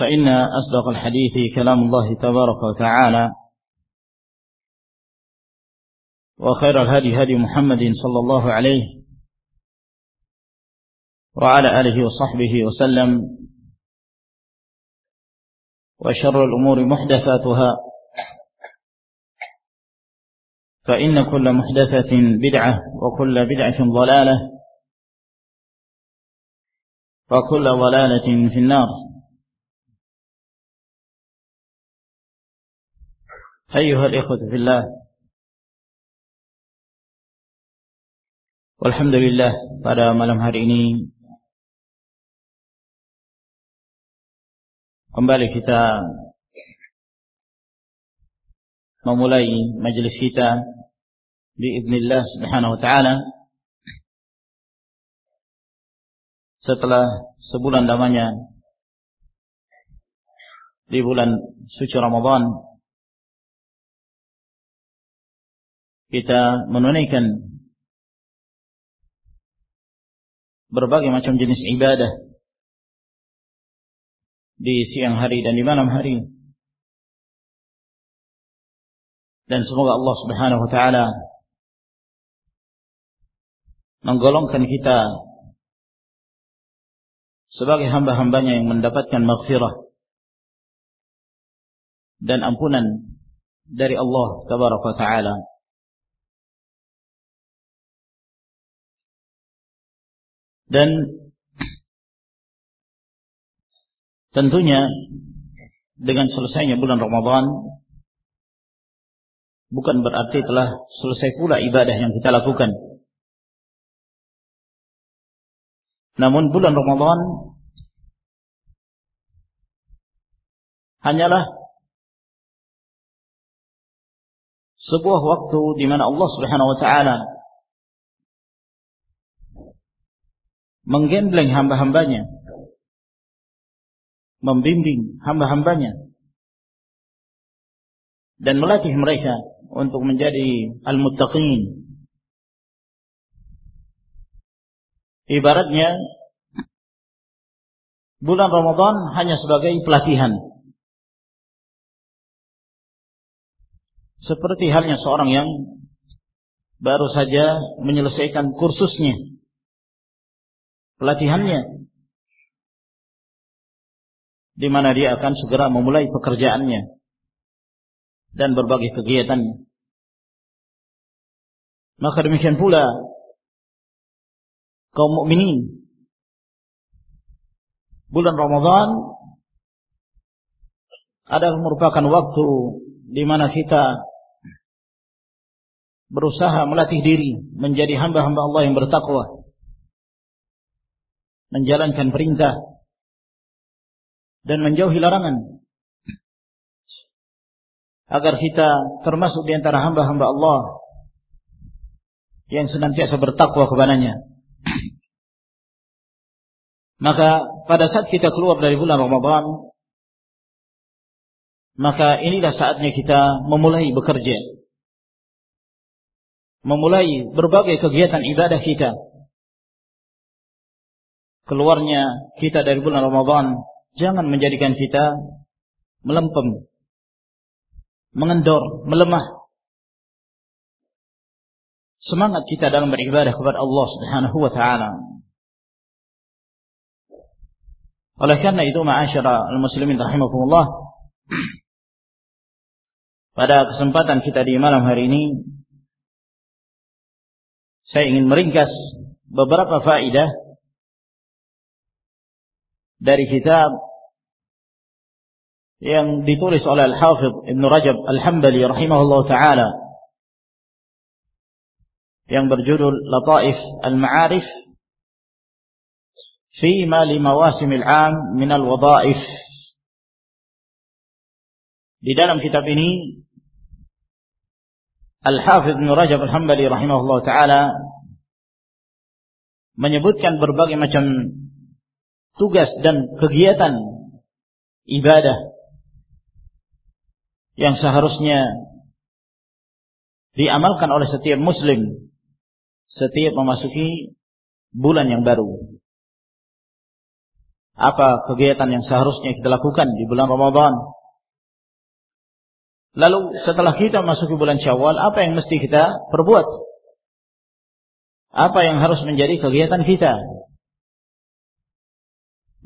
فإن أصدق الحديث كلام الله تبارك وتعالى وخير الهدي هدي محمد صلى الله عليه وعلى آله وصحبه وسلم وشر الأمور محدثاتها فإن كل محدثة بدعة وكل بدعة ضلالة وكل ضلالة في النار. أيها الإخوة في الله Alhamdulillah pada malam hari ini kembali kita memulai majelis kita di idznillah subhanahu wa ta'ala setelah sebulan lamanya di bulan suci Ramadan kita menunaikan berbagai macam jenis ibadah di siang hari dan di malam hari. Dan semoga Allah Subhanahu wa taala menggolongkan kita sebagai hamba-hambanya yang mendapatkan maghfirah dan ampunan dari Allah tabaraka taala Dan tentunya dengan selesainya bulan Ramadan bukan berarti telah selesai pula ibadah yang kita lakukan. Namun bulan Ramadan hanyalah sebuah waktu di mana Allah Subhanahu wa taala menggembleng hamba-hambanya, membimbing hamba-hambanya, dan melatih mereka untuk menjadi al-muttaqin. Ibaratnya bulan Ramadan hanya sebagai pelatihan. Seperti halnya seorang yang baru saja menyelesaikan kursusnya pelatihannya di mana dia akan segera memulai pekerjaannya dan berbagai kegiatannya. Maka demikian pula kaum mukminin. Bulan Ramadan adalah merupakan waktu di mana kita berusaha melatih diri menjadi hamba-hamba Allah yang bertakwa, menjalankan perintah dan menjauhi larangan agar kita termasuk di antara hamba-hamba Allah yang senantiasa bertakwa kepadanya. Maka pada saat kita keluar dari bulan Ramadan, maka inilah saatnya kita memulai bekerja. Memulai berbagai kegiatan ibadah kita. Keluarnya kita dari bulan Ramadan jangan menjadikan kita melempem mengendor, melemah. Semangat kita dalam beribadah kepada Allah Subhanahu wa taala. Oleh karena itu, ma'asyara al-muslimin rahimakumullah, pada kesempatan kita di malam hari ini, saya ingin meringkas beberapa faidah dari kitab yang ditulis oleh Al-Hafidh Ibn Rajab Al-Hambali rahimahullah ta'ala yang berjudul Lataif Al-Ma'arif فيما لمواسم العام من الوظائف di dalam kitab ini Al-Hafidh Ibn Rajab Al-Hambali rahimahullah ta'ala menyebutkan berbagai macam tugas dan kegiatan ibadah yang seharusnya diamalkan oleh setiap muslim setiap memasuki bulan yang baru. Apa kegiatan yang seharusnya kita lakukan di bulan Ramadan? Lalu setelah kita memasuki bulan Syawal, apa yang mesti kita perbuat? Apa yang harus menjadi kegiatan kita?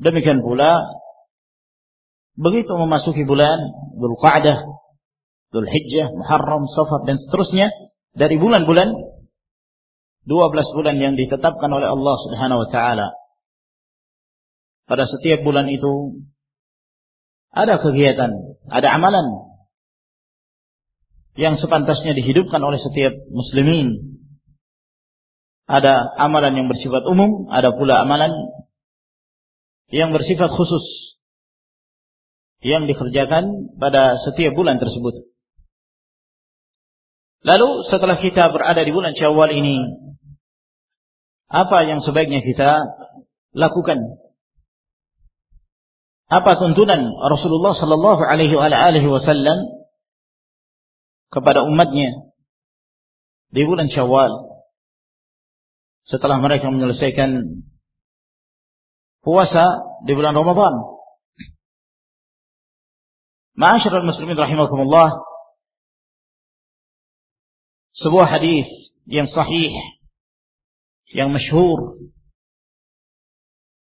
Demikian pula begitu memasuki bulan Dzulqa'dah Dhul Hijjah, Muharram, Safar dan seterusnya dari bulan-bulan 12 bulan yang ditetapkan oleh Allah Subhanahu wa taala. Pada setiap bulan itu ada kegiatan, ada amalan yang sepantasnya dihidupkan oleh setiap muslimin. Ada amalan yang bersifat umum, ada pula amalan yang bersifat khusus yang dikerjakan pada setiap bulan tersebut. Lalu setelah kita berada di bulan Syawal ini, apa yang sebaiknya kita lakukan? Apa tuntunan Rasulullah sallallahu alaihi wasallam kepada umatnya di bulan Syawal setelah mereka menyelesaikan puasa di bulan Ramadan? Ma'asyiral muslimin rahimakumullah, sebuah hadis yang sahih yang masyhur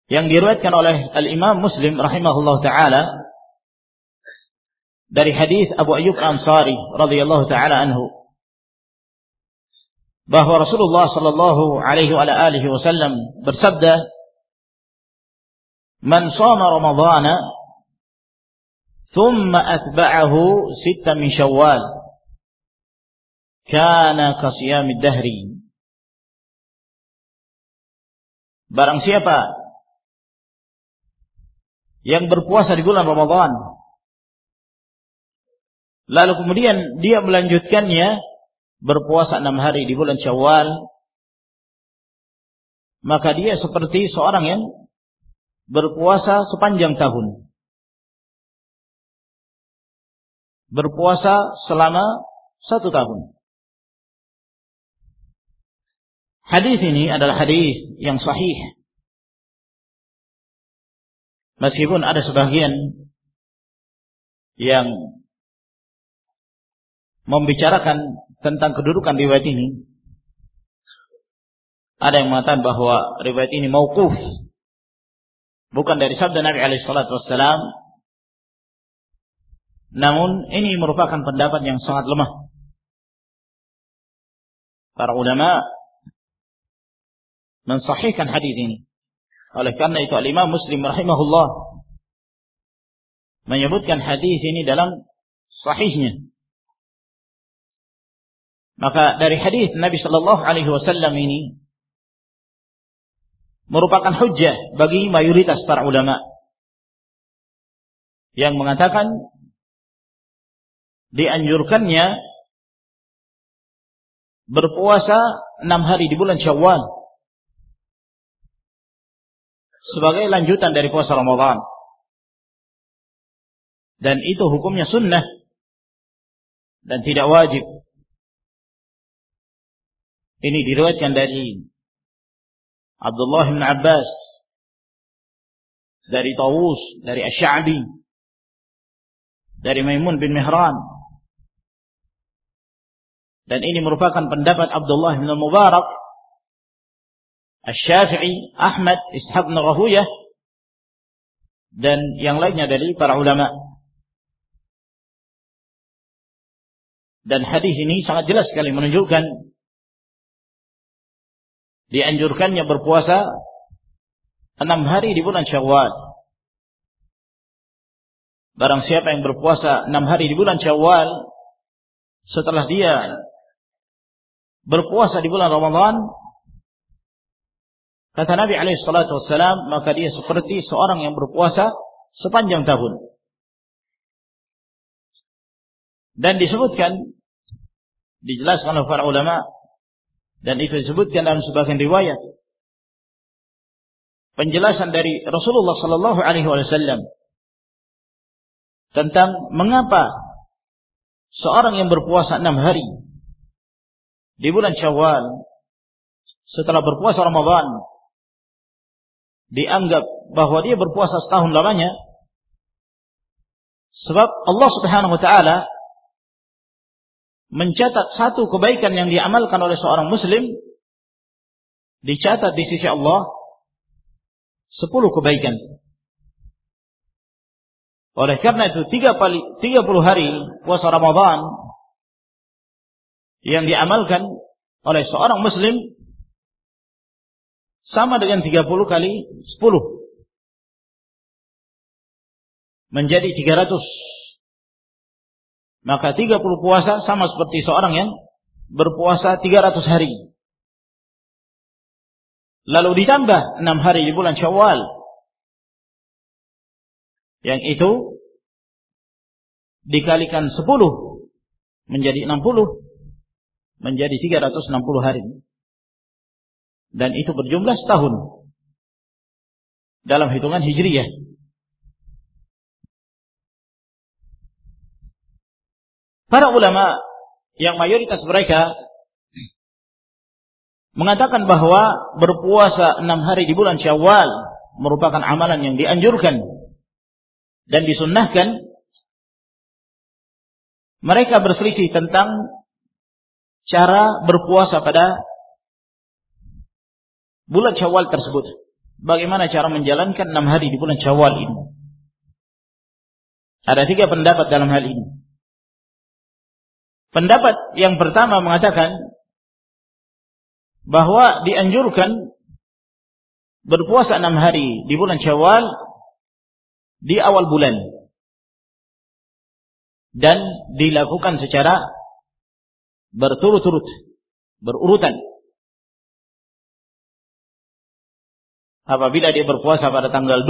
yang diriwayatkan oleh Al-Imam Muslim rahimahullah taala dari hadis Abu Ayyub Ansari radhiyallahu taala anhu bahwa Rasulullah sallallahu alaihi wa alihi wasallam bersabda Man shama Ramadhana thumma atba'ahu sitta min Syawal kana kasiyamid dahri. Barang siapa yang berpuasa di bulan Ramadan lalu kemudian dia melanjutkannya berpuasa enam hari di bulan Syawal maka dia seperti seorang yang berpuasa sepanjang tahun. Berpuasa selama satu tahun. Hadis ini adalah hadis yang sahih. Meskipun ada sebagian yang membicarakan tentang kedudukan riwayat ini, ada yang mengatakan bahwa riwayat ini mauquf bukan dari sabda Nabi alaihi salatu wassalam namun ini merupakan pendapat yang sangat lemah para ulama mensahihkan hadis ini. Oleh karena itu Al-Imam Muslim rahimahullah menyebutkan hadis ini dalam sahihnya. Maka dari hadis Nabi Shallallahu Alaihi Wasallam ini merupakan hujjah bagi mayoritas para ulama yang mengatakan dianjurkannya berpuasa enam hari di bulan Syawal sebagai lanjutan dari puasa Ramadan. Dan itu hukumnya sunnah dan tidak wajib. Ini diriwayatkan dari Abdullah bin Abbas, dari Tawus, dari Asy'abi, dari Maimun bin Mihran. Dan ini merupakan pendapat Abdullah bin Mubarak, Asy-Syafi'i, Ahmad, Ishaq bin Rahuyah dan yang lainnya dari para ulama. Dan hadis ini sangat jelas sekali menunjukkan dianjurkannya berpuasa enam hari di bulan Syawal. Barang siapa yang berpuasa enam hari di bulan Syawal setelah dia berpuasa di bulan Ramadan kata Nabi alaihi maka dia seperti seorang yang berpuasa sepanjang tahun. Dan disebutkan dijelaskan oleh para ulama dan itu disebutkan dalam sebagian riwayat. Penjelasan dari Rasulullah sallallahu alaihi wasallam tentang mengapa seorang yang berpuasa enam hari di bulan Syawal setelah berpuasa Ramadan dianggap bahwa dia berpuasa setahun lamanya sebab Allah Subhanahu wa taala mencatat satu kebaikan yang diamalkan oleh seorang muslim dicatat di sisi Allah sepuluh kebaikan. Oleh karena itu 30 hari puasa Ramadan yang diamalkan oleh seorang muslim sama dengan 30 kali 10 menjadi 300 maka 30 puasa sama seperti seorang yang berpuasa 300 hari lalu ditambah 6 hari di bulan Syawal yang itu dikalikan 10 menjadi 60 menjadi 360 hari. Dan itu berjumlah setahun dalam hitungan Hijriyah. Para ulama yang mayoritas mereka mengatakan bahwa berpuasa enam hari di bulan Syawal merupakan amalan yang dianjurkan dan disunnahkan mereka berselisih tentang cara berpuasa pada bulan Syawal tersebut. Bagaimana cara menjalankan enam hari di bulan Syawal ini? Ada tiga pendapat dalam hal ini. Pendapat yang pertama mengatakan bahwa dianjurkan berpuasa enam hari di bulan Syawal di awal bulan dan dilakukan secara berturut-turut, berurutan. Apabila dia berpuasa pada tanggal 2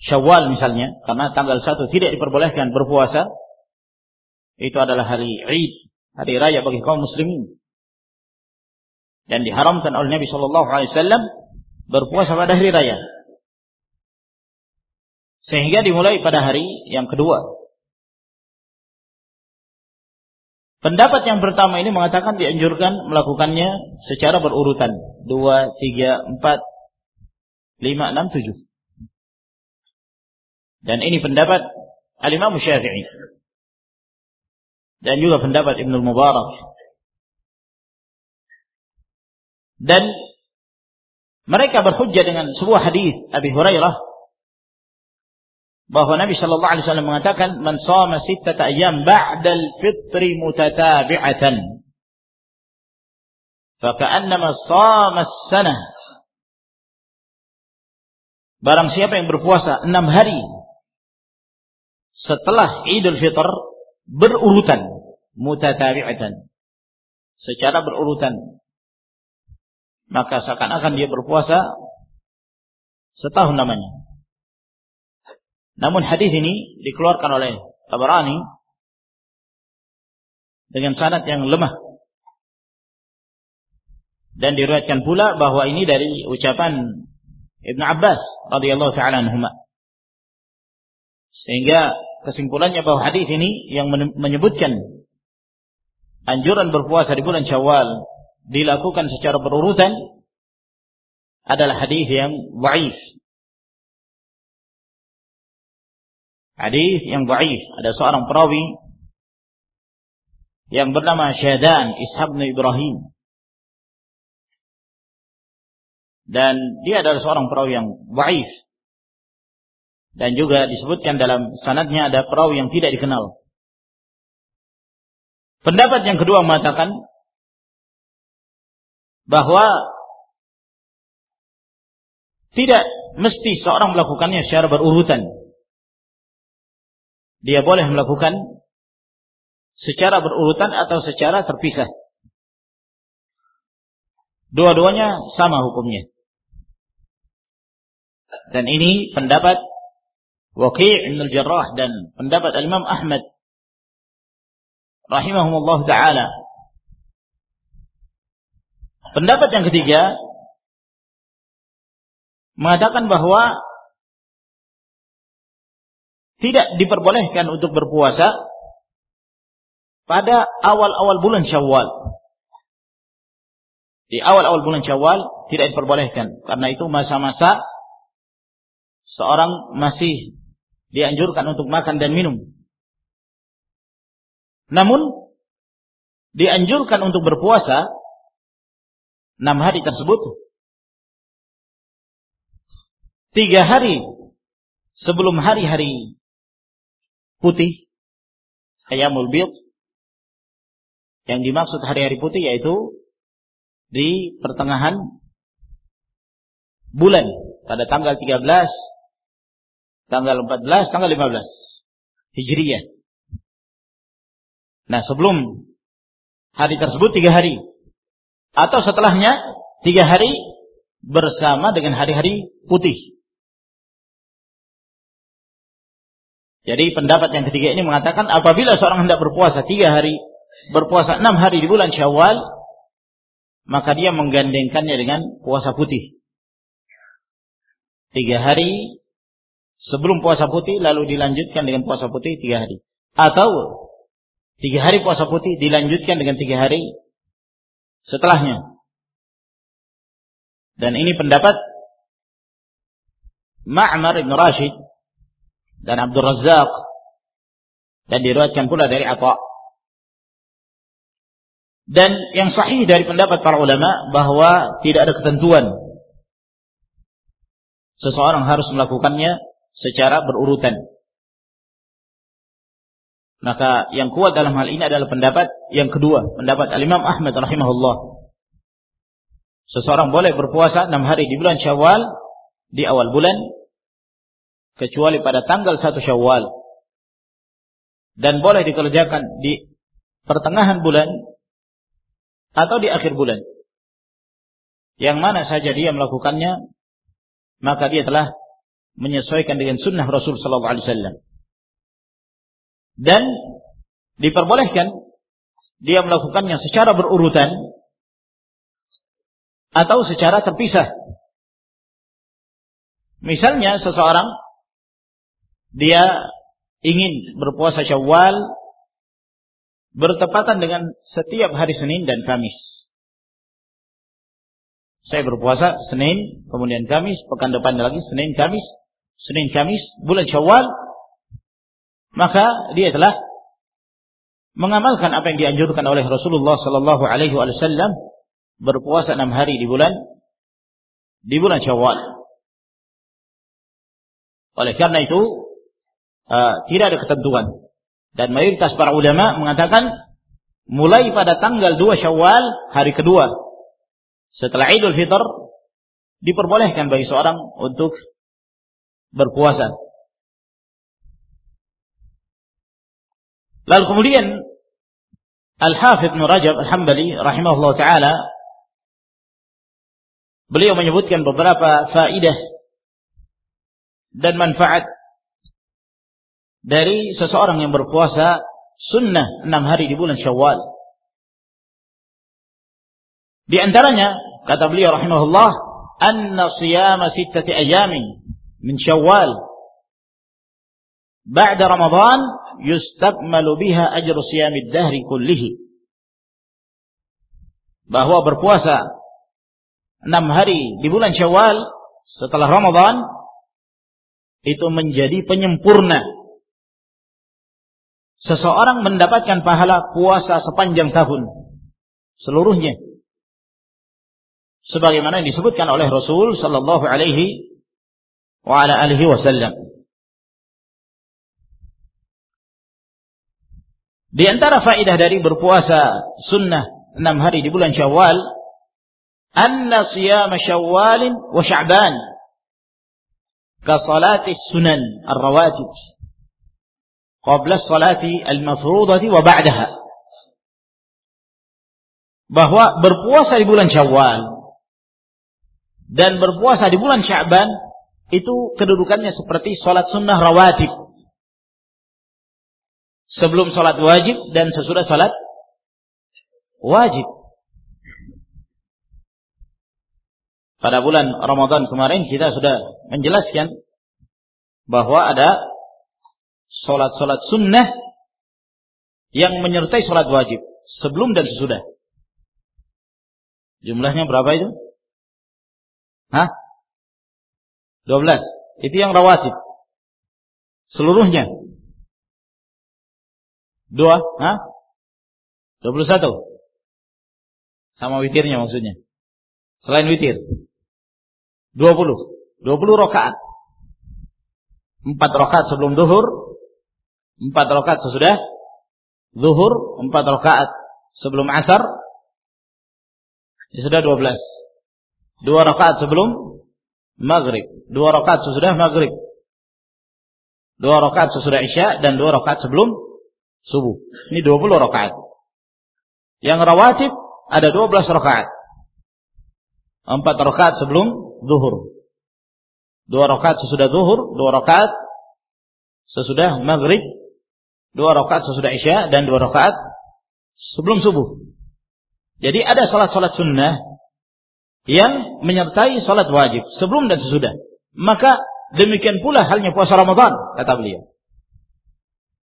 Syawal misalnya, karena tanggal 1 tidak diperbolehkan berpuasa, itu adalah hari Id, hari raya bagi kaum muslimin. Dan diharamkan oleh Nabi Shallallahu alaihi wasallam berpuasa pada hari raya. Sehingga dimulai pada hari yang kedua. Pendapat yang pertama ini mengatakan dianjurkan melakukannya secara berurutan. Dua, tiga, empat, lima, enam, tujuh. Dan ini pendapat Al-Imam Syafi'i. Dan juga pendapat Ibn Mubarak. Dan mereka berhujjah dengan sebuah hadis Abi Hurairah bahwa Nabi Shallallahu Alaihi Wasallam mengatakan man sama sittata ayam ba'dal fitri mutatabi'atan faka'annama shama sanah Barang siapa yang berpuasa enam hari setelah Idul Fitr berurutan mutatabi'atan secara berurutan maka seakan-akan dia berpuasa setahun namanya. Namun hadis ini dikeluarkan oleh Tabarani dengan sanad yang lemah. Dan diriwayatkan pula bahwa ini dari ucapan Ibn Abbas radhiyallahu taala. Sehingga kesimpulannya bahwa hadis ini yang menyebutkan anjuran berpuasa di bulan Syawal dilakukan secara berurutan adalah hadis yang dhaif. Hadis yang dhaif. Ada seorang perawi yang bernama Syadan Ishaq bin Ibrahim. Dan dia adalah seorang perawi yang dhaif. Dan juga disebutkan dalam sanadnya ada perawi yang tidak dikenal. Pendapat yang kedua mengatakan bahwa tidak mesti seorang melakukannya secara berurutan. Dia boleh melakukan secara berurutan atau secara terpisah. Dua-duanya sama hukumnya. Dan ini pendapat Waqi' Ibn al-Jarrah dan pendapat Al-Imam Ahmad rahimahumullah taala. Pendapat yang ketiga mengatakan bahwa tidak diperbolehkan untuk berpuasa pada awal-awal bulan Syawal. Di awal-awal bulan Syawal tidak diperbolehkan karena itu masa-masa seorang masih dianjurkan untuk makan dan minum. Namun dianjurkan untuk berpuasa enam hari tersebut tiga hari sebelum hari-hari putih ayamul bid yang dimaksud hari-hari putih yaitu di pertengahan bulan pada tanggal 13 tanggal 14 tanggal 15 Hijriyah. Nah sebelum hari tersebut tiga hari. Atau setelahnya tiga hari bersama dengan hari-hari putih. Jadi pendapat yang ketiga ini mengatakan apabila seorang hendak berpuasa tiga hari, berpuasa enam hari di bulan Syawal, maka dia menggandengkannya dengan puasa putih. Tiga hari sebelum puasa putih, lalu dilanjutkan dengan puasa putih tiga hari. Atau tiga hari puasa putih dilanjutkan dengan tiga hari setelahnya. Dan ini pendapat Ma'mar ibn Rashid dan Abdul Razak dan diriwayatkan pula dari Atha. Dan yang sahih dari pendapat para ulama bahwa tidak ada ketentuan seseorang harus melakukannya secara berurutan. Maka yang kuat dalam hal ini adalah pendapat yang kedua, pendapat Al-Imam Ahmad rahimahullah. Seseorang boleh berpuasa enam hari di bulan Syawal di awal bulan kecuali pada tanggal 1 Syawal dan boleh dikerjakan di pertengahan bulan atau di akhir bulan. Yang mana saja dia melakukannya maka dia telah menyesuaikan dengan sunnah Rasul sallallahu alaihi wasallam. Dan diperbolehkan dia melakukannya secara berurutan atau secara terpisah. Misalnya seseorang dia ingin berpuasa Syawal bertepatan dengan setiap hari Senin dan Kamis. Saya berpuasa Senin, kemudian Kamis, pekan depan lagi Senin, Kamis, Senin, Kamis, bulan Syawal. Maka dia telah mengamalkan apa yang dianjurkan oleh Rasulullah sallallahu alaihi wasallam berpuasa enam hari di bulan di bulan Syawal. Oleh karena itu uh, tidak ada ketentuan. Dan mayoritas para ulama mengatakan mulai pada tanggal 2 Syawal hari kedua setelah Idul Fitr diperbolehkan bagi seorang untuk berpuasa. Lalu kemudian Al-Hafidh Ibn Rajab Al-Hambali rahimahullah taala beliau menyebutkan beberapa faidah dan manfaat dari seseorang yang berpuasa sunnah enam hari di bulan Syawal. Di antaranya kata beliau rahimahullah anna siyama sittati ayamin min Syawal. Ba'da Ramadan yustakmalu biha ajru siyamid dahri kullihi. Bahwa berpuasa enam hari di bulan Syawal setelah Ramadan itu menjadi penyempurna. Seseorang mendapatkan pahala puasa sepanjang tahun seluruhnya sebagaimana yang disebutkan oleh Rasul sallallahu alaihi wa ala alihi wasallam Di antara faedah dari berpuasa sunnah enam hari di bulan Syawal, anna siyam Syawal wa Sya'ban ka salati sunan ar-rawatib qabla salati al-mafrudati wa ba'daha bahwa berpuasa di bulan Syawal dan berpuasa di bulan Sya'ban itu kedudukannya seperti salat sunnah rawatib sebelum salat wajib dan sesudah salat wajib pada bulan Ramadan kemarin kita sudah menjelaskan bahwa ada solat-solat sunnah yang menyertai solat wajib sebelum dan sesudah. Jumlahnya berapa itu? Hah? 12. Itu yang rawatib. Seluruhnya. Dua? Hah? 21. Sama witirnya maksudnya. Selain witir. 20. 20 rakaat. 4 rakaat sebelum duhur, empat rakaat sesudah zuhur, empat rakaat sebelum asar, ya sudah dua belas. Dua rakaat sebelum maghrib, dua rakaat sesudah maghrib, dua rakaat sesudah isya dan dua rakaat sebelum subuh. Ini dua puluh rakaat. Yang rawatib ada dua belas rakaat. Empat rakaat sebelum zuhur. Dua rakaat sesudah zuhur, dua rakaat sesudah maghrib, dua rakaat sesudah isya dan dua rakaat sebelum subuh. Jadi ada salat-salat sunnah yang menyertai salat wajib sebelum dan sesudah. Maka demikian pula halnya puasa Ramadan kata beliau.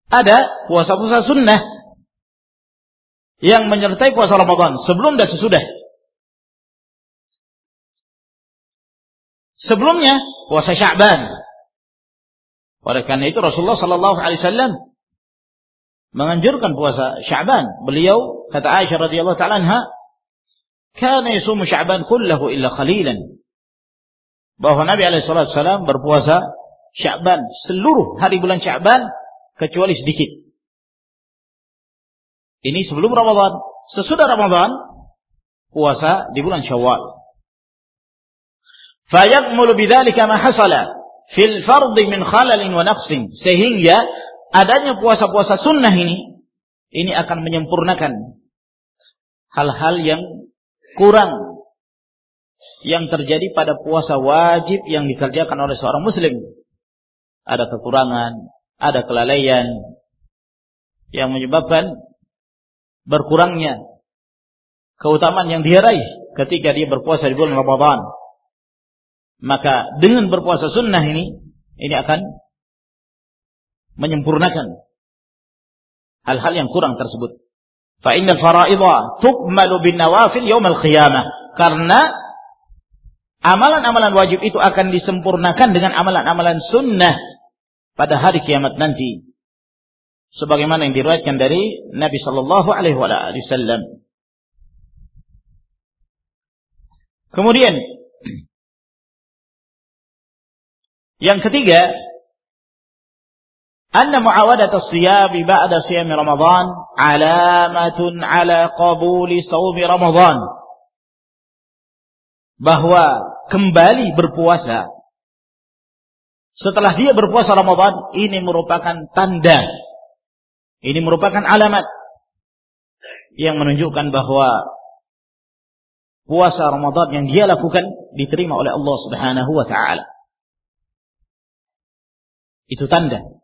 Ada puasa-puasa sunnah yang menyertai puasa Ramadan sebelum dan sesudah. Sebelumnya puasa Sya'ban. Oleh karena itu Rasulullah sallallahu alaihi wasallam menganjurkan puasa Sya'ban. Beliau kata Aisyah radhiyallahu taala "Kana yasumu Sya'ban kullahu illa qalilan." Bahwa Nabi wasallam berpuasa Sya'ban seluruh hari bulan Sya'ban kecuali sedikit. Ini sebelum Ramadan. Sesudah Ramadan puasa di bulan Syawal. Fayakmulu bidzalika ma hasala fil fardhi min khalalin wa naqsin sehingga adanya puasa-puasa sunnah ini ini akan menyempurnakan hal-hal yang kurang yang terjadi pada puasa wajib yang dikerjakan oleh seorang muslim. Ada kekurangan, ada kelalaian yang menyebabkan berkurangnya keutamaan yang dia ketika dia berpuasa di bulan Ramadan. Maka dengan berpuasa sunnah ini ini akan menyempurnakan hal-hal yang kurang tersebut. Fa innal faraidha tukmalu bin nawafil yaumil qiyamah. Karena amalan-amalan wajib itu akan disempurnakan dengan amalan-amalan sunnah pada hari kiamat nanti. Sebagaimana yang diriwayatkan dari Nabi sallallahu alaihi wasallam. Kemudian yang ketiga أن معاودة الصيام بعد صيام رمضان علامة على قبول صوم رمضان bahwa kembali berpuasa setelah dia berpuasa Ramadan ini merupakan tanda ini merupakan alamat yang menunjukkan bahwa puasa Ramadan yang dia lakukan diterima oleh Allah Subhanahu wa taala. Itu tanda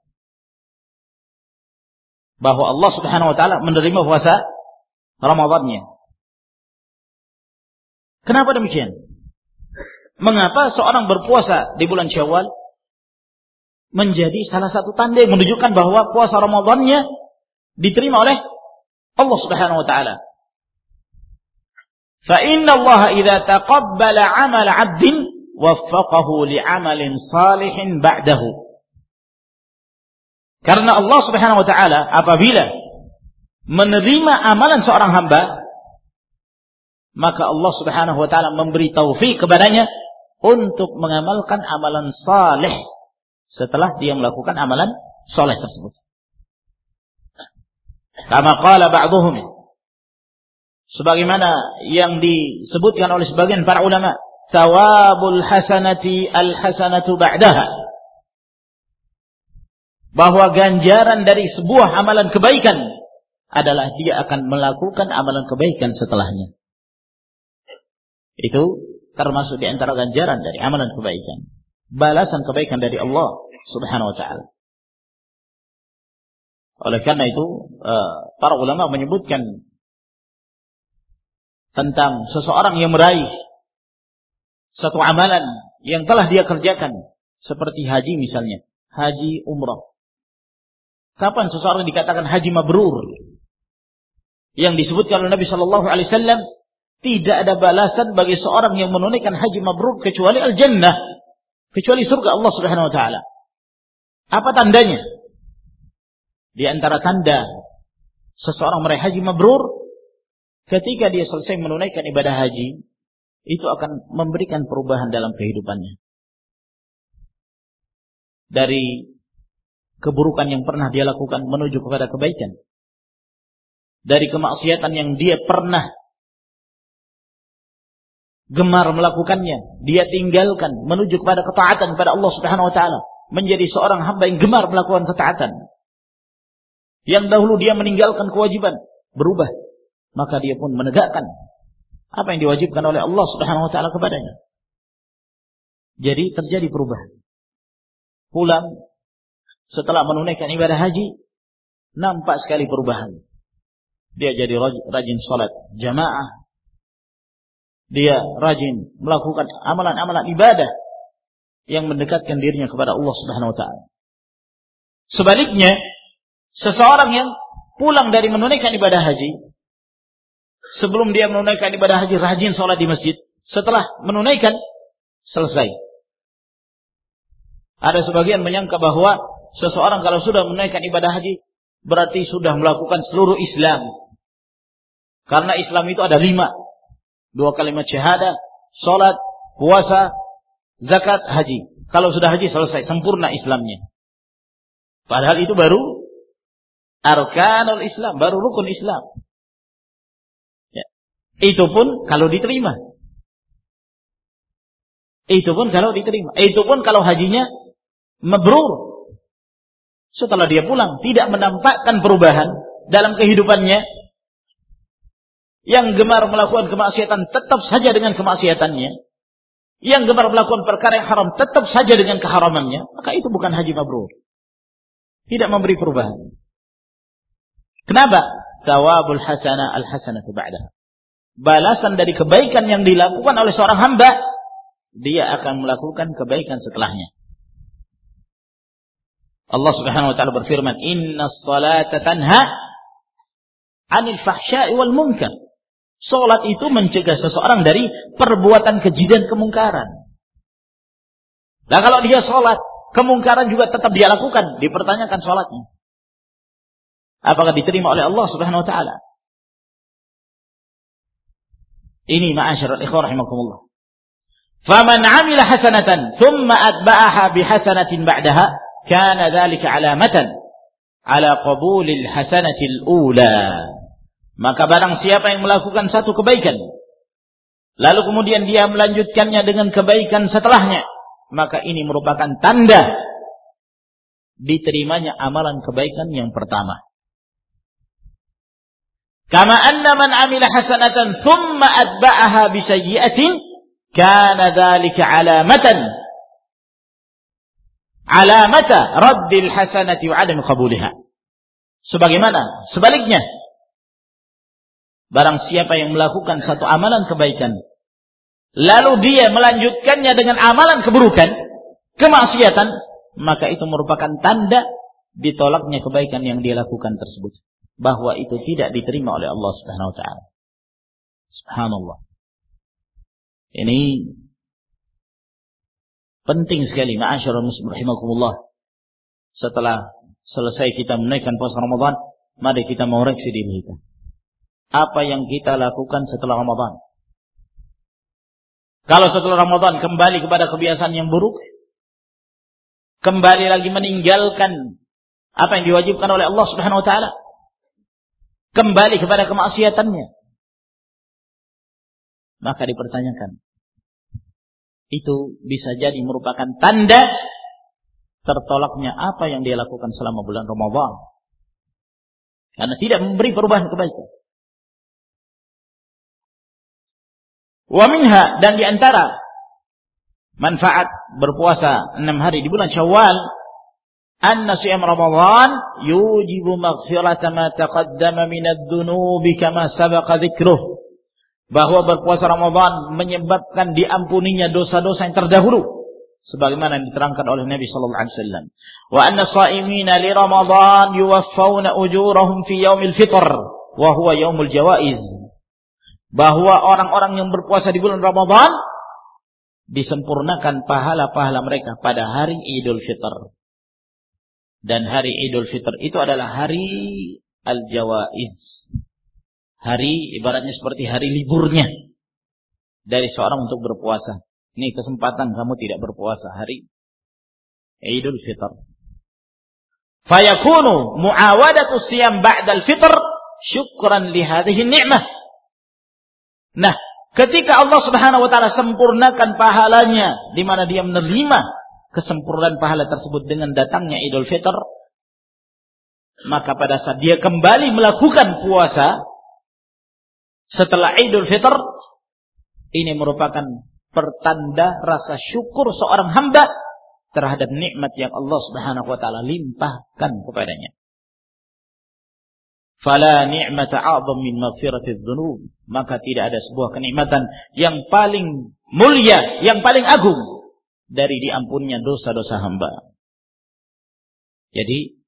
bahwa Allah Subhanahu wa taala menerima puasa Ramadannya. Kenapa demikian? Mengapa seorang berpuasa di bulan Syawal menjadi salah satu tanda yang menunjukkan bahwa puasa Ramadannya diterima oleh Allah Subhanahu wa taala. Fa inna Allah idza taqabbala 'amal 'abdin waffaqahu li'amalin salihin ba'dahu. Karena Allah Subhanahu wa taala apabila menerima amalan seorang hamba maka Allah Subhanahu wa taala memberi taufik kepadanya untuk mengamalkan amalan saleh setelah dia melakukan amalan soleh tersebut. Kama qala ba'dhum sebagaimana yang disebutkan oleh sebagian para ulama, thawabul hasanati al hasanatu ba'daha. Bahwa ganjaran dari sebuah amalan kebaikan adalah dia akan melakukan amalan kebaikan setelahnya. Itu termasuk di antara ganjaran dari amalan kebaikan. Balasan kebaikan dari Allah Subhanahu wa taala. Oleh karena itu, eh, para ulama menyebutkan tentang seseorang yang meraih satu amalan yang telah dia kerjakan, seperti haji misalnya, haji umrah. Kapan seseorang dikatakan haji mabrur? Yang disebutkan oleh Nabi Shallallahu Alaihi Wasallam tidak ada balasan bagi seorang yang menunaikan haji mabrur kecuali al-jannah. Kecuali surga Allah subhanahu wa ta'ala. Apa tandanya? Di antara tanda seseorang meraih haji mabrur, ketika dia selesai menunaikan ibadah haji, itu akan memberikan perubahan dalam kehidupannya. Dari keburukan yang pernah dia lakukan menuju kepada kebaikan. Dari kemaksiatan yang dia pernah gemar melakukannya, dia tinggalkan menuju kepada ketaatan kepada Allah Subhanahu wa taala, menjadi seorang hamba yang gemar melakukan ketaatan. Yang dahulu dia meninggalkan kewajiban, berubah, maka dia pun menegakkan apa yang diwajibkan oleh Allah Subhanahu wa taala kepadanya. Jadi terjadi perubahan. Pulang setelah menunaikan ibadah haji, nampak sekali perubahan. Dia jadi rajin salat jamaah, dia rajin melakukan amalan-amalan ibadah yang mendekatkan dirinya kepada Allah Subhanahu wa taala. Sebaliknya, seseorang yang pulang dari menunaikan ibadah haji, sebelum dia menunaikan ibadah haji rajin sholat di masjid, setelah menunaikan selesai. Ada sebagian menyangka bahwa seseorang kalau sudah menunaikan ibadah haji berarti sudah melakukan seluruh Islam. Karena Islam itu ada lima dua kalimat syahadah, salat, puasa, zakat, haji. Kalau sudah haji selesai, sempurna Islamnya. Padahal itu baru arkanul Islam, baru rukun Islam. Ya. Itu pun kalau diterima. Itu pun kalau diterima. Itu pun kalau hajinya mabrur. Setelah dia pulang, tidak menampakkan perubahan dalam kehidupannya, yang gemar melakukan kemaksiatan tetap saja dengan kemaksiatannya. Yang gemar melakukan perkara yang haram tetap saja dengan keharamannya. Maka itu bukan haji mabrur. Tidak memberi perubahan. Kenapa? Tawabul hasanah al hasanah ba'dah. Balasan dari kebaikan yang dilakukan oleh seorang hamba, dia akan melakukan kebaikan setelahnya. Allah Subhanahu wa taala berfirman, "Inna salata tanha 'anil fahsya'i wal munkar." Sholat itu mencegah seseorang dari perbuatan keji dan kemungkaran. Nah kalau dia sholat, kemungkaran juga tetap dia lakukan, dipertanyakan sholatnya. Apakah diterima oleh Allah subhanahu wa ta'ala? Ini ma'asyiral ikhwah rahimakumullah. Faman 'amila hasanatan thumma atba'aha bihasanatin ba'daha kana dhalika 'alamatan 'ala qabulil hasanatil ula. Maka barang siapa yang melakukan satu kebaikan, lalu kemudian dia melanjutkannya dengan kebaikan setelahnya, maka ini merupakan tanda diterimanya amalan kebaikan yang pertama. Kama anna man amila hasanatan thumma atba'aha bisayyi'atin kana dhalika alamatan alamata raddil hasanati wa adam qabuliha. Sebagaimana sebaliknya barang siapa yang melakukan satu amalan kebaikan lalu dia melanjutkannya dengan amalan keburukan, kemaksiatan, maka itu merupakan tanda ditolaknya kebaikan yang dia lakukan tersebut. Bahwa itu tidak diterima oleh Allah Subhanahu wa taala. Subhanallah. Ini penting sekali ma'asyiral muslim rahimakumullah. Setelah selesai kita menaikkan puasa Ramadan, mari kita mengoreksi diri kita. Apa yang kita lakukan setelah Ramadan? Kalau setelah Ramadan kembali kepada kebiasaan yang buruk, kembali lagi meninggalkan apa yang diwajibkan oleh Allah Subhanahu wa taala. Kembali kepada kemaksiatannya. Maka dipertanyakan. Itu bisa jadi merupakan tanda tertolaknya apa yang dia lakukan selama bulan Ramadan. Karena tidak memberi perubahan kebaikan. Wa minha dan di antara manfaat berpuasa enam hari di bulan Syawal anna siyam Ramadan yujibu maghfirata ma taqaddama min adh-dhunubi kama sabaqa dzikruh bahwa berpuasa Ramadan menyebabkan diampuninya dosa-dosa yang terdahulu sebagaimana diterangkan oleh Nabi sallallahu alaihi wasallam wa anna shaimina li Ramadan yuwaffawna ujurahum fi yaumil fitr wa huwa yaumul jawaiz bahwa orang-orang yang berpuasa di bulan Ramadan disempurnakan pahala-pahala mereka pada hari Idul Fitr. Dan hari Idul Fitr itu adalah hari Al-Jawaiz. Hari ibaratnya seperti hari liburnya dari seorang untuk berpuasa. Ini kesempatan kamu tidak berpuasa hari Idul Fitr. Fayakunu muawadatu siyam ba'dal fitr syukran li hadhihi ni'mah. Nah, Ketika Allah Subhanahu wa taala sempurnakan pahalanya di mana dia menerima kesempurnaan pahala tersebut dengan datangnya Idul Fitr, maka pada saat dia kembali melakukan puasa setelah Idul Fitr, ini merupakan pertanda rasa syukur seorang hamba terhadap nikmat yang Allah Subhanahu wa taala limpahkan kepadanya. Fala ni'mata a'zam min maghfiratiz dzunub. Maka tidak ada sebuah kenikmatan yang paling mulia, yang paling agung dari diampunnya dosa-dosa hamba. Jadi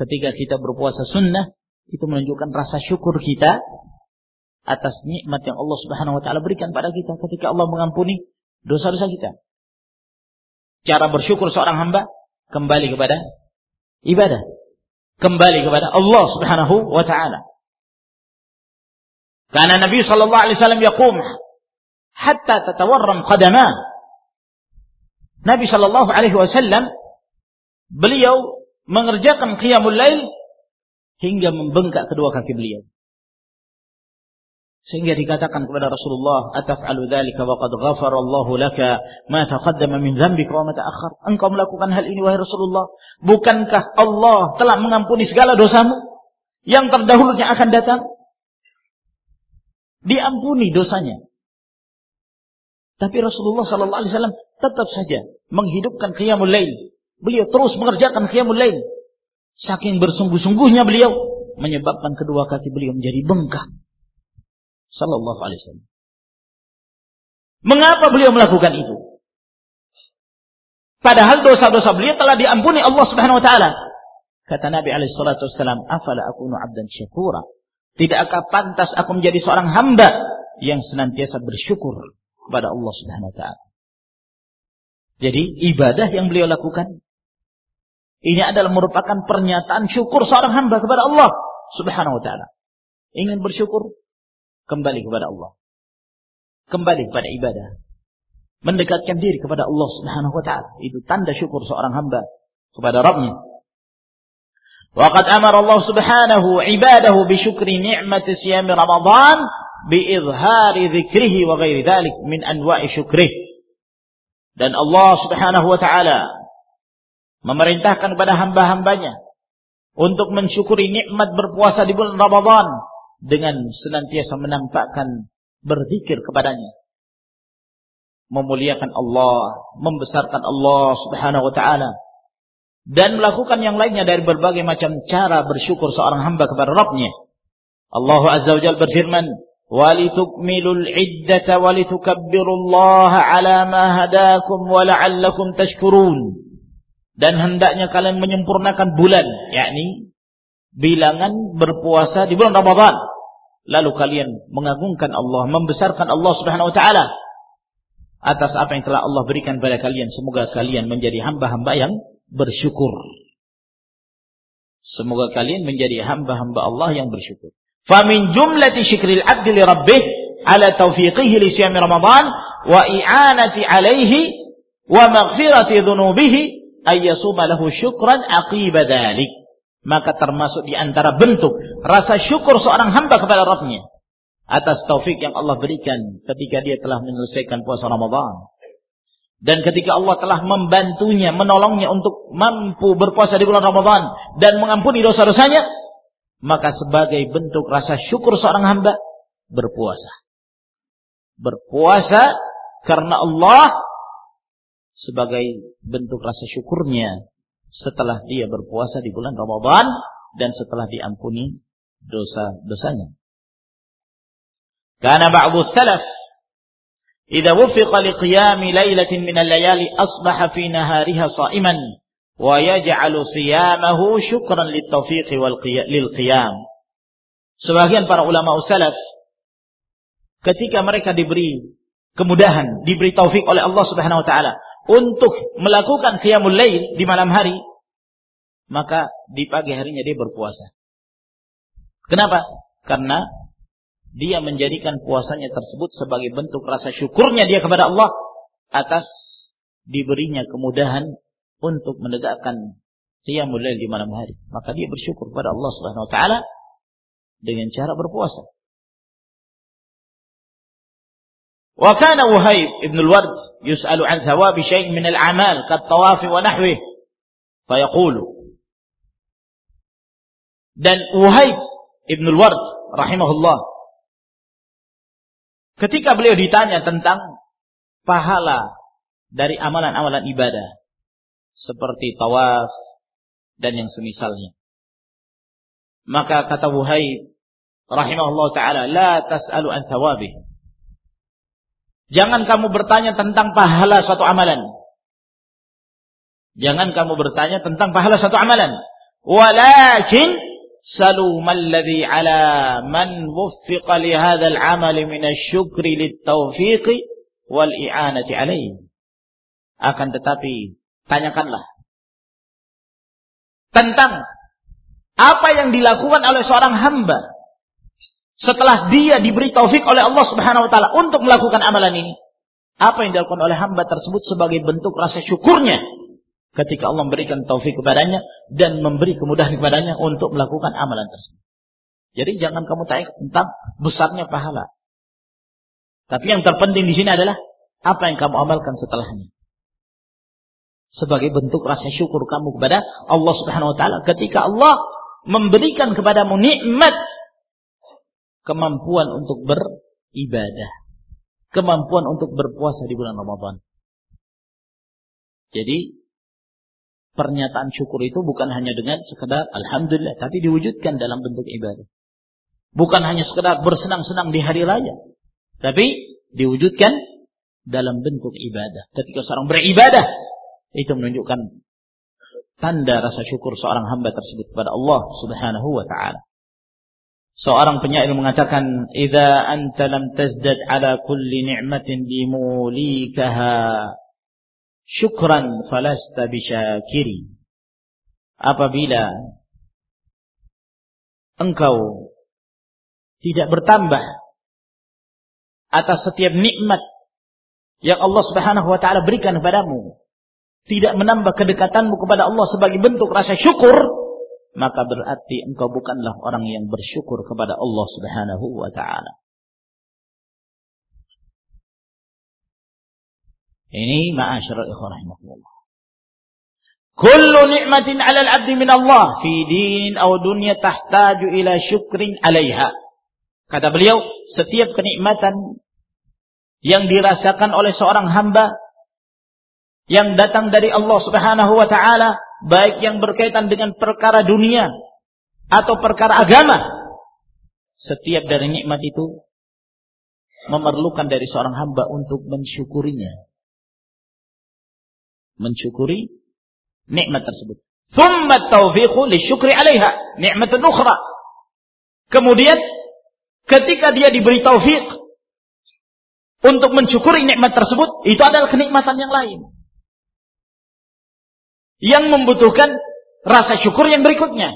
ketika kita berpuasa sunnah itu menunjukkan rasa syukur kita atas nikmat yang Allah Subhanahu wa taala berikan pada kita ketika Allah mengampuni dosa-dosa kita. Cara bersyukur seorang hamba kembali kepada ibadah kembali kepada Allah Subhanahu wa taala. Karena Nabi sallallahu alaihi wasallam yaqum hatta tatawarram qadama. Nabi sallallahu alaihi wasallam beliau mengerjakan qiyamul lail hingga membengkak kedua kaki beliau. Sehingga dikatakan kepada Rasulullah, "Ataf'alu dzalika wa qad ghafara Allahu laka ma taqaddama min dzambika wa ma ta'akhkhar." Engkau melakukan hal ini wahai Rasulullah, bukankah Allah telah mengampuni segala dosamu yang terdahulunya akan datang? Diampuni dosanya. Tapi Rasulullah sallallahu alaihi wasallam tetap saja menghidupkan qiyamul lail. Beliau terus mengerjakan qiyamul lail. Saking bersungguh-sungguhnya beliau menyebabkan kedua kaki beliau menjadi bengkak. Sallallahu alaihi wasallam. Mengapa beliau melakukan itu? Padahal dosa-dosa beliau telah diampuni Allah Subhanahu wa taala. Kata Nabi alaihi wasallam, "Afala akunu 'abdan syakura?" Tidakkah pantas aku menjadi seorang hamba yang senantiasa bersyukur kepada Allah Subhanahu wa taala? Jadi ibadah yang beliau lakukan ini adalah merupakan pernyataan syukur seorang hamba kepada Allah Subhanahu wa taala. Ingin bersyukur kembali kepada Allah. Kembali kepada ibadah. Mendekatkan diri kepada Allah Subhanahu wa taala. Itu tanda syukur seorang hamba kepada Rabbnya. Waqad amara Allah Subhanahu ibadahu bi syukri ni'mati siyam Ramadan biizhari dzikrihi wa ghairi dzalik min anwa'i. Dan Allah Subhanahu wa taala memerintahkan kepada hamba-hambanya untuk mensyukuri nikmat berpuasa di bulan Ramadan dengan senantiasa menampakkan berzikir kepadanya. Memuliakan Allah membesarkan Allah subhanahu wa ta'ala dan melakukan yang lainnya dari berbagai macam cara bersyukur seorang hamba kepada Rabbnya. Allah azza wa jalla berfirman walitukmilul iddata walitukabbirullaha ala ma hadakum wa la'allakum tashkurun. Dan hendaknya kalian menyempurnakan bulan yakni bilangan berpuasa di bulan Ramadan. Lalu kalian mengagungkan Allah membesarkan Allah Subhanahu wa taala atas apa yang telah Allah berikan pada kalian. Semoga kalian menjadi hamba-hamba yang bersyukur. Semoga kalian menjadi hamba-hamba Allah yang bersyukur. Famin jumlati syikril abdi li rabbih ala taufiqihi li siyami Ramadan wa i'anati alaihi wa maghfirati dhunubihi ay yasuma lahu syukran aqiba dhalik. Maka termasuk di antara bentuk rasa syukur seorang hamba kepada Rabbnya atas taufik yang Allah berikan ketika dia telah menyelesaikan puasa Ramadan. Dan ketika Allah telah membantunya, menolongnya untuk mampu berpuasa di bulan Ramadan dan mengampuni dosa-dosanya, maka sebagai bentuk rasa syukur seorang hamba berpuasa. Berpuasa karena Allah sebagai bentuk rasa syukurnya setelah dia berpuasa di bulan Ramadan dan setelah diampuni dosa-dosanya. Karena ba'du salaf idza wufiqa liqiyami lailatin min al-layali asbaha fi nahariha sha'iman wa yaj'alu siyamahu syukran litaufiqi wal lil qiyam. Sebagian para ulama salaf ketika mereka diberi kemudahan, diberi taufik oleh Allah Subhanahu wa taala untuk melakukan qiyamul lail di malam hari, maka di pagi harinya dia berpuasa. Kenapa? Karena dia menjadikan puasanya tersebut sebagai bentuk rasa syukurnya dia kepada Allah atas diberinya kemudahan untuk menegakkan qiyamul lail di malam hari. Maka dia bersyukur kepada Allah Subhanahu wa taala dengan cara berpuasa. Ibn al-Ward yus'alu an thawab syai' min al-a'mal kat tawaf wa nahwih fayaqulu dan Wahib ibn al-Ward rahimahullah ketika beliau ditanya tentang pahala dari amalan-amalan ibadah seperti tawaf dan yang semisalnya. Maka kata Wuhaib rahimahullah taala, "La tas'alu an thawabih." Jangan kamu bertanya tentang pahala suatu amalan. Jangan kamu bertanya tentang pahala suatu amalan. Walakin salu malladhi ala man wuffiqa li hadzal amal min asy-syukri lit-tawfiqi wal i'anati alaihi. Akan tetapi Tanyakanlah. Tentang apa yang dilakukan oleh seorang hamba setelah dia diberi taufik oleh Allah Subhanahu wa taala untuk melakukan amalan ini. Apa yang dilakukan oleh hamba tersebut sebagai bentuk rasa syukurnya ketika Allah memberikan taufik kepadanya dan memberi kemudahan kepadanya untuk melakukan amalan tersebut. Jadi jangan kamu tanya tentang besarnya pahala. Tapi yang terpenting di sini adalah apa yang kamu amalkan setelahnya sebagai bentuk rasa syukur kamu kepada Allah Subhanahu wa taala ketika Allah memberikan kepadamu nikmat kemampuan untuk beribadah, kemampuan untuk berpuasa di bulan Ramadan. Jadi pernyataan syukur itu bukan hanya dengan sekedar alhamdulillah tapi diwujudkan dalam bentuk ibadah. Bukan hanya sekedar bersenang-senang di hari raya, tapi diwujudkan dalam bentuk ibadah. Ketika seorang beribadah, itu menunjukkan tanda rasa syukur seorang hamba tersebut kepada Allah Subhanahu wa taala. Seorang penyair mengatakan, "Idza anta lam tazdad ala kulli ni'matin bimulikaha syukran falasta bisyakiri." Apabila engkau tidak bertambah atas setiap nikmat yang Allah Subhanahu wa taala berikan kepadamu, tidak menambah kedekatanmu kepada Allah sebagai bentuk rasa syukur, maka berarti engkau bukanlah orang yang bersyukur kepada Allah Subhanahu wa taala. Ini ma'asyiral ikhwan rahimakumullah. Kullu ni'matin 'ala al-'abdi min Allah fi dinin aw dunya tahtaju ila syukrin 'alaiha. Kata beliau, setiap kenikmatan yang dirasakan oleh seorang hamba yang datang dari Allah Subhanahu wa taala baik yang berkaitan dengan perkara dunia atau perkara agama, setiap dari nikmat itu memerlukan dari seorang hamba untuk mensyukurinya. Mensyukuri nikmat tersebut. Thumma taufiqu syukri 'alaiha, nikmatun. Kemudian ketika dia diberi taufik untuk mensyukuri nikmat tersebut, itu adalah kenikmatan yang lain. Yang membutuhkan rasa syukur yang berikutnya.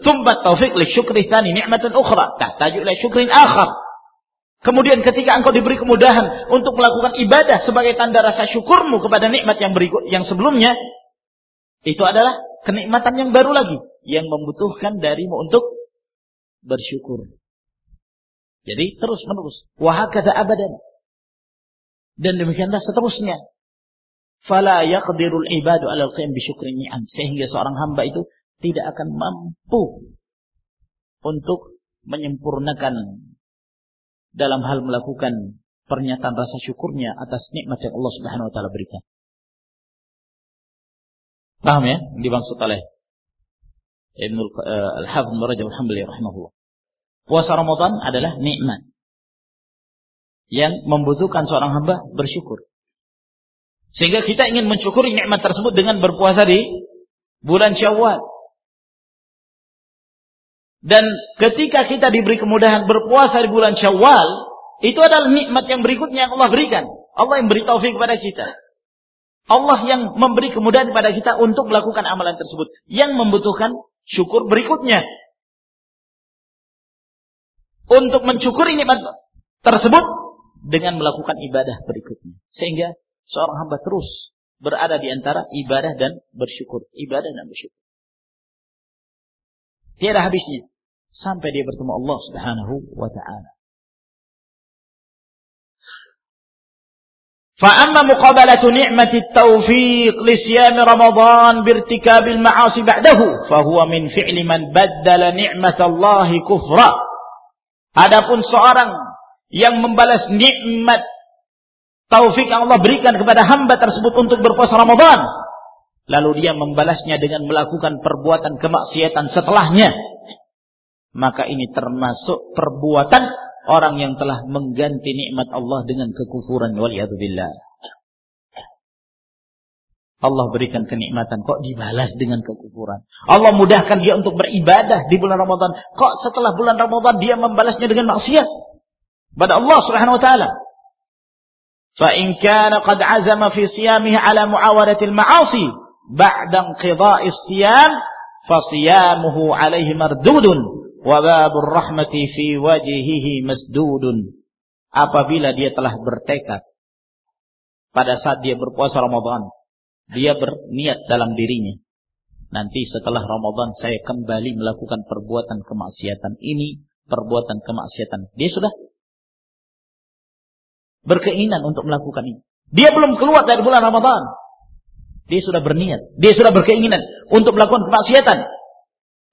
Thumma taufiq syukri tsani nikmatun ukhra, tahtaju ila syukrin akhar. Kemudian ketika engkau diberi kemudahan untuk melakukan ibadah sebagai tanda rasa syukurmu kepada nikmat yang berikut yang sebelumnya, itu adalah kenikmatan yang baru lagi yang membutuhkan darimu untuk bersyukur. Jadi terus menerus. Wahakata abadan. Dan demikianlah seterusnya. Fala yaqdirul ibadu alal qiyam bisyukri ni'am. Sehingga seorang hamba itu tidak akan mampu untuk menyempurnakan dalam hal melakukan pernyataan rasa syukurnya atas nikmat yang Allah Subhanahu wa taala berikan. Paham ya? Dimaksud oleh Ibnu uh, Al-Hafidz Rajab Al-Hambali rahimahullah. Puasa Ramadan adalah nikmat yang membutuhkan seorang hamba bersyukur. Sehingga kita ingin mensyukuri nikmat tersebut dengan berpuasa di bulan Syawal. Dan ketika kita diberi kemudahan berpuasa di bulan Syawal, itu adalah nikmat yang berikutnya yang Allah berikan. Allah yang beri taufik kepada kita. Allah yang memberi kemudahan kepada kita untuk melakukan amalan tersebut. Yang membutuhkan syukur berikutnya. Untuk mensyukuri nikmat tersebut dengan melakukan ibadah berikutnya. Sehingga seorang hamba terus berada di antara ibadah dan bersyukur. Ibadah dan bersyukur. Tiada habisnya sampai dia bertemu Allah Subhanahu wa taala. فأما مقابلة نعمة التوفيق لصيام رمضان بارتكاب المعاصي بعده فهو من فعل من بدل نعمة الله كفرا Adapun seorang yang membalas nikmat taufik yang Allah berikan kepada hamba tersebut untuk berpuasa Ramadan lalu dia membalasnya dengan melakukan perbuatan kemaksiatan setelahnya maka ini termasuk perbuatan orang yang telah mengganti nikmat Allah dengan kekufuran waliyadzubillah. Allah berikan kenikmatan kok dibalas dengan kekufuran. Allah mudahkan dia untuk beribadah di bulan Ramadan. Kok setelah bulan Ramadan dia membalasnya dengan maksiat pada Allah Subhanahu wa taala. Kana qad azama fi siyamihi ala muawadati al-ma'asi ba'da inqidha'i siyam fa siyamuhu alaihi mardudun wababur rahmati fi wajhihi masdudun apabila dia telah bertekad pada saat dia berpuasa Ramadan dia berniat dalam dirinya. Nanti setelah Ramadan saya kembali melakukan perbuatan kemaksiatan ini perbuatan kemaksiatan. Dia sudah berkeinginan untuk melakukan ini dia belum keluar dari bulan Ramadan dia sudah berniat dia sudah berkeinginan untuk melakukan kemaksiatan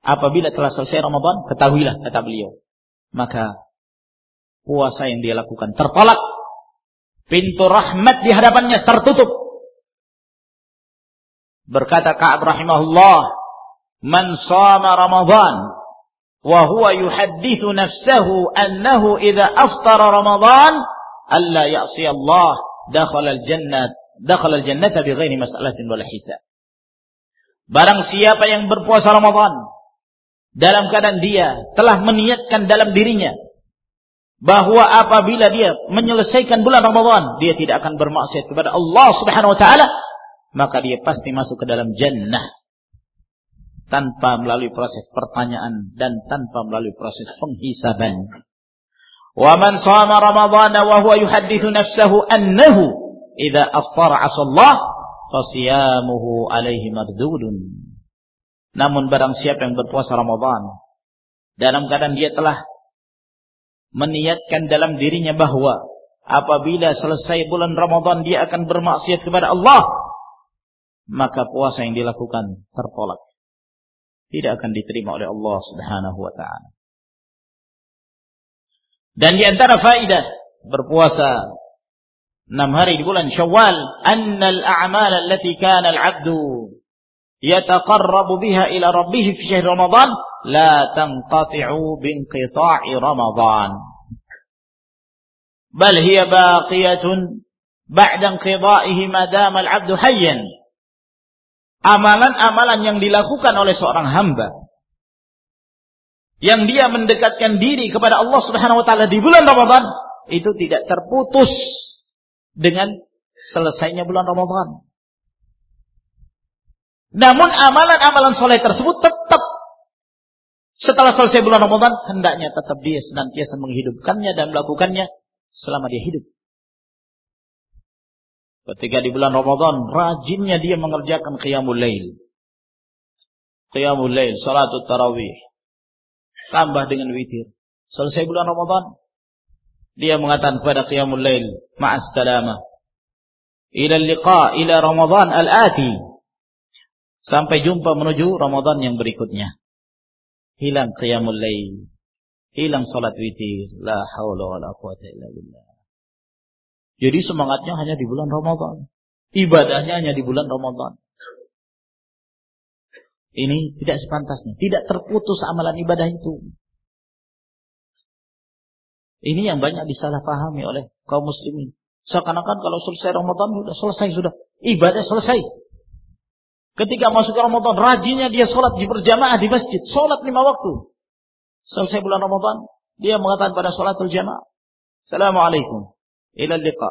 Apabila telah selesai Ramadan, ketahuilah kata beliau. Maka puasa yang dia lakukan tertolak. Pintu rahmat di hadapannya tertutup. Berkata Ka'ab rahimahullah, "Man shama Ramadan wa huwa yuhaddithu nafsahu annahu idza aftara Ramadan alla ya'si Allah dakhala al-jannah dakhala al-jannata bighairi mas'alatin wala hisab." Barang siapa yang berpuasa Ramadan dalam keadaan dia telah meniatkan dalam dirinya bahwa apabila dia menyelesaikan bulan Ramadan dia tidak akan bermaksiat kepada Allah Subhanahu wa taala maka dia pasti masuk ke dalam jannah tanpa melalui proses pertanyaan dan tanpa melalui proses penghisaban. Ramadan wa huwa yuhaddithu nafsahu annahu idza aftara 'asa Allah fa siyamuhu alaihi mardudun. Namun barang siapa yang berpuasa Ramadan dalam keadaan dia telah meniatkan dalam dirinya bahwa apabila selesai bulan Ramadan dia akan bermaksiat kepada Allah, maka puasa yang dilakukan tertolak. Tidak akan diterima oleh Allah Subhanahu wa taala. Dan di antara faidah berpuasa enam hari di bulan Syawal, annal a'mal allati kana al-'abdu yataqarrabu biha ila rabbih fi syahr Ramadan la tanqati'u binqita'i Ramadan. Bal hiya baqiyatun ba'da inqida'ihi ma dama al-'abdu hayyan. Amalan-amalan yang dilakukan oleh seorang hamba yang dia mendekatkan diri kepada Allah Subhanahu wa taala di bulan Ramadan itu tidak terputus dengan selesainya bulan Ramadan. Namun amalan-amalan soleh tersebut tetap setelah selesai bulan Ramadan hendaknya tetap dia senantiasa menghidupkannya dan melakukannya selama dia hidup. Ketika di bulan Ramadan rajinnya dia mengerjakan qiyamul lail. Qiyamul lail, salatul tarawih, tambah dengan witir. Selesai bulan Ramadan, dia mengatakan kepada qiyamul lail, ma'as salama. Ila liqa ila Ramadan al-ati. Sampai jumpa menuju Ramadan yang berikutnya. Hilang qiyamul lail. Hilang salat witir. La haula wa la quwata illa billah. Jadi semangatnya hanya di bulan Ramadan. Ibadahnya hanya di bulan Ramadan. Ini tidak sepantasnya. Tidak terputus amalan ibadah itu. Ini yang banyak disalahpahami oleh kaum muslimin. Seakan-akan kalau selesai Ramadan sudah selesai sudah. Ibadah selesai. Ketika masuk Ramadan, rajinnya dia sholat di berjamaah di masjid. Sholat lima waktu. Selesai bulan Ramadan, dia mengatakan pada sholatul jamaah. Assalamualaikum. Ila liqa.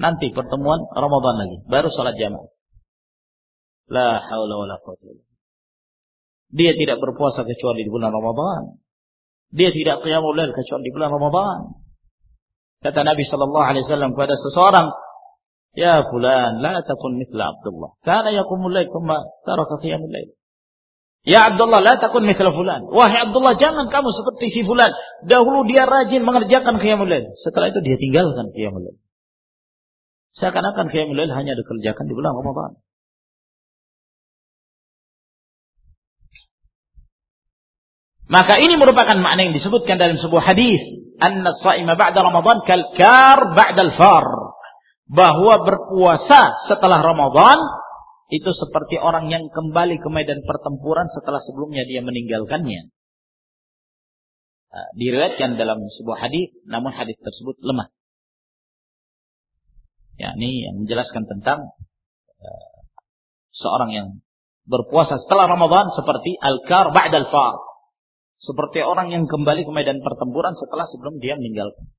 Nanti pertemuan Ramadan lagi. Baru sholat jamaah. La haula wala quwwata Dia tidak berpuasa kecuali di bulan Ramadan. Dia tidak qiyamul lail kecuali di bulan Ramadan. Kata Nabi sallallahu alaihi wasallam kepada seseorang, "Ya fulan, la takun mithla Abdullah. Kana yaqumul lail thumma taraka qiyamul lail." Ya Abdullah, la takun mithla fulan. Wahai Abdullah, jangan kamu seperti si fulan. Dahulu dia rajin mengerjakan qiyamul lail. Setelah itu dia tinggalkan qiyamul lail. Seakan-akan qiyamul lail hanya dikerjakan di bulan Ramadan. Maka ini merupakan makna yang disebutkan dalam sebuah hadis, anna shaima ba'da Ramadan kal kar ba'da al-far. Bahwa berpuasa setelah Ramadan itu seperti orang yang kembali ke medan pertempuran setelah sebelumnya dia meninggalkannya. Nah, diriwayatkan dalam sebuah hadis, namun hadis tersebut lemah. Ya, ini yang menjelaskan tentang uh, seorang yang berpuasa setelah Ramadan seperti al-kar ba'da al-far seperti orang yang kembali ke medan pertempuran setelah sebelum dia meninggalkan.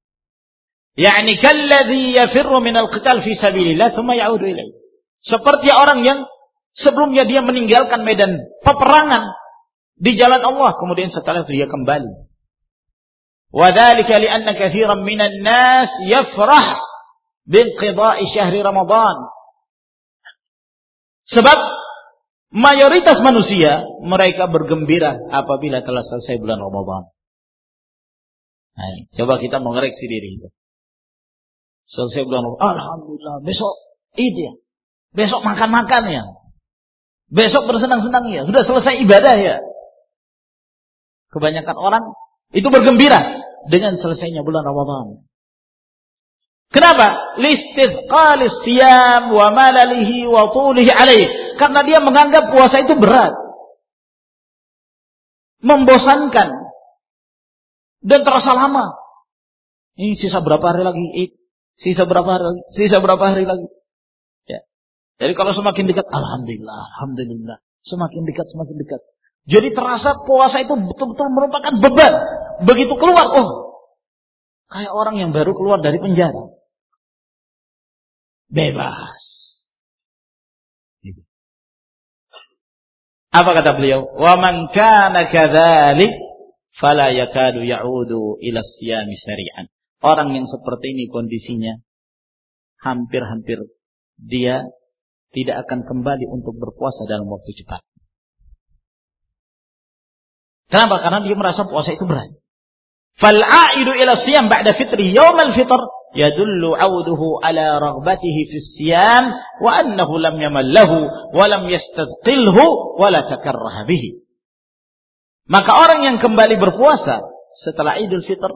Yani kalladhi yafirru minal qital fi sabilillah thumma ya'udu ilaih. Seperti orang yang sebelumnya dia meninggalkan medan peperangan di jalan Allah kemudian setelah itu dia kembali. Li'anna katsiran minan nas yafrah binqida'i syahri Ramadan. Sebab Mayoritas manusia mereka bergembira apabila telah selesai bulan Ramadan. Nah, coba kita mengoreksi diri kita. Selesai bulan Ramadan, alhamdulillah, besok Id ya. Besok makan-makan ya. Besok bersenang-senang ya. Sudah selesai ibadah ya. Kebanyakan orang itu bergembira dengan selesainya bulan Ramadan. Kenapa? Listithqalis siyam wa malalihi wa tulihi alaih. Karena dia menganggap puasa itu berat. Membosankan. Dan terasa lama. Ini sisa berapa hari lagi? Sisa berapa hari lagi? Sisa berapa hari lagi? Ya. Jadi kalau semakin dekat, Alhamdulillah, Alhamdulillah. Semakin dekat, semakin dekat. Jadi terasa puasa itu betul-betul merupakan beban. Begitu keluar, oh, kayak orang yang baru keluar dari penjara bebas. Apa kata beliau? Wa man kana kadzalik fala yakadu ya'udu ila siyami syari'an. Orang yang seperti ini kondisinya hampir-hampir dia tidak akan kembali untuk berpuasa dalam waktu cepat. Kenapa? Karena dia merasa puasa itu berat. Fal'aidu ila siyam ba'da fitri yaumal fitr raghbatihi fi siyam wa annahu lam yamallahu wa lam yastadqilhu wa la takarraha bihi. Maka orang yang kembali berpuasa setelah Idul Fitr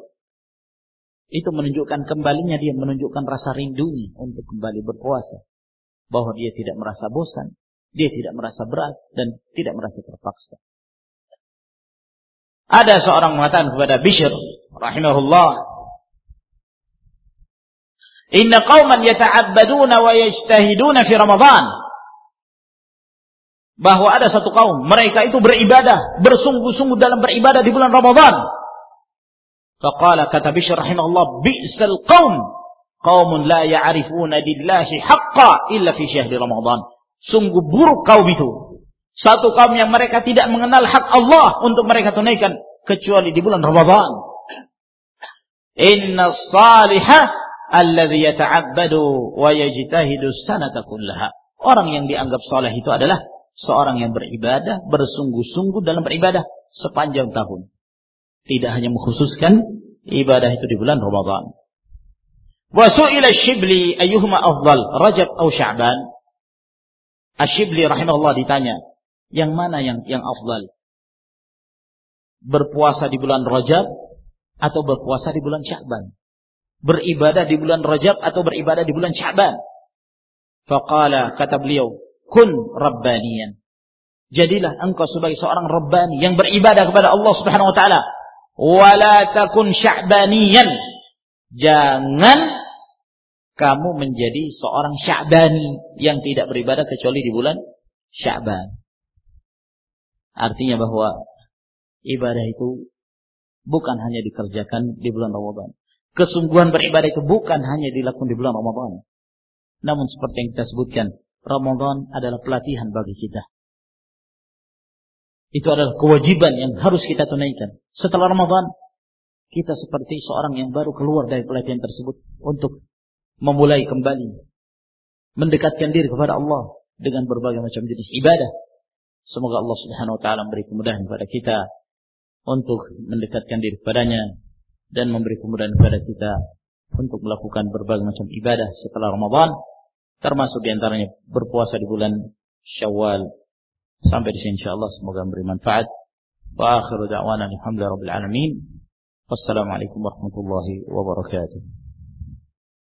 itu menunjukkan kembalinya dia menunjukkan rasa rindunya untuk kembali berpuasa. Bahwa dia tidak merasa bosan, dia tidak merasa berat dan tidak merasa terpaksa. Ada seorang mengatakan kepada Bishr rahimahullah, "Inna qauman yata'abbaduna wa yajtahiduna fi Ramadan." Bahwa ada satu kaum, mereka itu beribadah, bersungguh-sungguh dalam beribadah di bulan Ramadan. Faqala kata Bishr rahimahullah, bi'sal qaum qaumun la ya'rifuna billahi haqqa illa fi syahri Ramadan. Sungguh buruk kaum itu. Satu kaum yang mereka tidak mengenal hak Allah untuk mereka tunaikan kecuali di bulan Ramadan. Inna salihah alladhi yata'abbadu wa yajtahidu sanata kullaha. Orang yang dianggap saleh itu adalah seorang yang beribadah, bersungguh-sungguh dalam beribadah sepanjang tahun. Tidak hanya mengkhususkan ibadah itu di bulan Ramadan. Wa su'ila Shibli ayyuhuma afdal, Rajab atau Sya'ban? Asyibli rahimahullah ditanya, yang mana yang yang afdal? Berpuasa di bulan Rajab atau berpuasa di bulan Sya'ban? Beribadah di bulan Rajab atau beribadah di bulan Sya'ban? Faqala kata beliau, kun rabbaniyan. Jadilah engkau sebagai seorang rabbani yang beribadah kepada Allah Subhanahu wa taala wala takun sya'baniyan. Jangan kamu menjadi seorang sya'bani yang tidak beribadah kecuali di bulan Sya'ban. Artinya bahwa ibadah itu bukan hanya dikerjakan di bulan Ramadan. Kesungguhan beribadah itu bukan hanya dilakukan di bulan Ramadan. Namun seperti yang kita sebutkan, Ramadan adalah pelatihan bagi kita. Itu adalah kewajiban yang harus kita tunaikan. Setelah Ramadan, kita seperti seorang yang baru keluar dari pelatihan tersebut untuk memulai kembali mendekatkan diri kepada Allah dengan berbagai macam jenis ibadah. Semoga Allah Subhanahu wa taala memberi kemudahan kepada kita untuk mendekatkan diri kepadanya dan memberi kemudahan kepada kita untuk melakukan berbagai macam ibadah setelah Ramadan termasuk di antaranya berpuasa di bulan Syawal Sampai di sini insyaallah semoga memberi manfaat. Wa akhiru da'wana alhamdulillahi rabbil alamin. Wassalamualaikum warahmatullahi wabarakatuh.